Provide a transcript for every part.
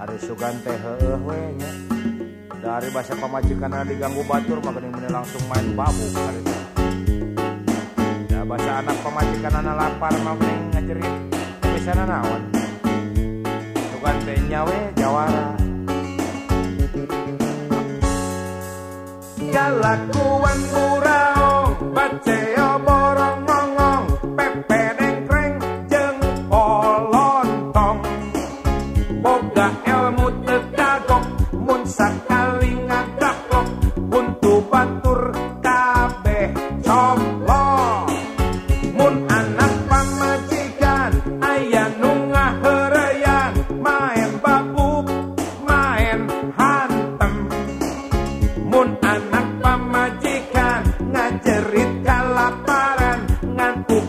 hari sugan teh heueuh we nya. Dari bahasa pamajikan diganggu batur maka ini langsung main babu hari ya bahasa anak pamajikan anak lapar mah mending ngajerit bisa naon. Sugan teh nyawe jawara. Galakuan murao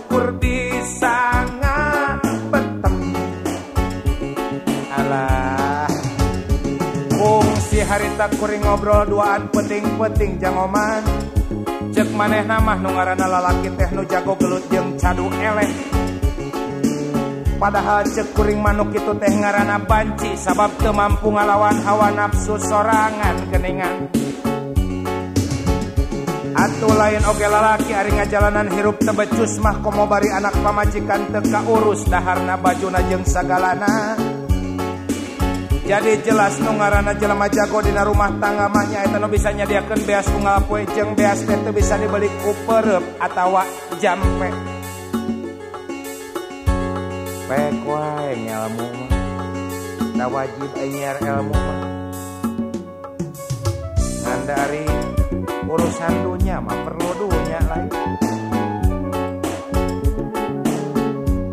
syukur bisa ngapetem alah. Fungsi harita kuring ngobrol duaan penting-penting jangoman cek maneh namah nu ngaranna lalaki teh nu jago gelut jeung cadu eleh padahal cek kuring manuk itu teh ngaranna banci sabab teu mampu ngalawan hawa nafsu sorangan keningan Atuh lain oge lalaki ari ngajalanan hirup tebecus mah komo bari anak pamajikan teka urus daharna bajuna jeung sagalana. Jadi jelas nu ngaranna jelema jago dina rumah tangga mah nyaeta nu bisa nyadiakeun beas unggal poe jeung beas teh bisa dibeli ku peureup atawa jampe. Pek wae ngelmu mah. Da wajib anyer ilmu mah. Ngan dari urusan dunia mah perlu dunia lain.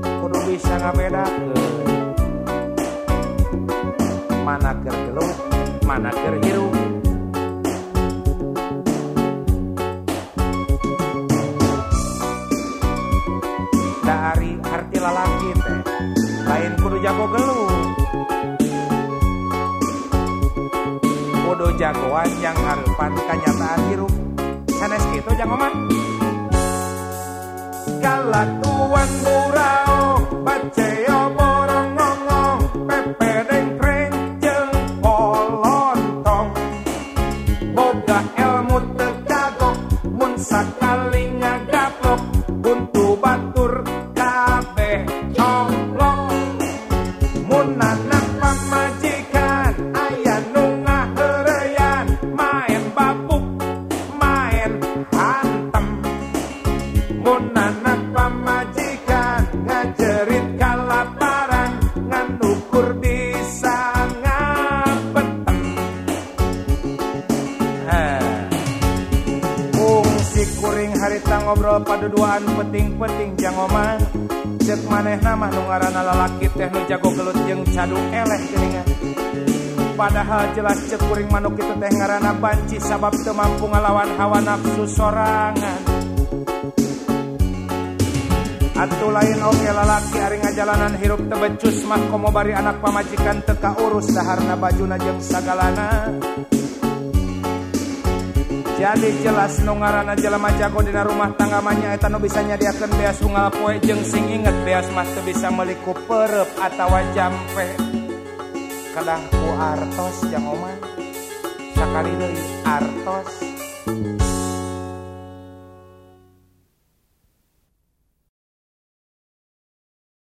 Kudu bisa ngabedakeun. Mana keur mana keur hirup. Dari arti lalaki teh lain kudu jago gelut kudu jagoan yang harupan kanyataan hirup. Sanes gitu jangoman Kalakuan murao baceo borong ngongong pepe dengkreng jeng polontong boga ilmu ngajerit kalaparan ngan ukur bisa ngapetem Hah. Fungsi kuring harita ngobrol paduduaan penting-penting jangoman Cek maneh nama nu ngaranna lalaki teh nu jago gelut jeung cadu eleh geuningan Padahal jelas cek kuring manuk itu teh ngaranna banci sabab teu mampu ngalawan hawa nafsu sorangan Atuh lain oke lalaki ari ngajalanan hirup tebecus mah komo bari anak pamajikan teka urus saharna bajuna jeung sagalana. Jadi jelas nu ngaranna jelema jago dina rumah tangga mah nyaeta nu bisa nyadiakeun beas unggal poe jeung sing inget beas mah teu bisa meuli ku pereup atawa jampe kadang ku artos jang omah sakali deui artos.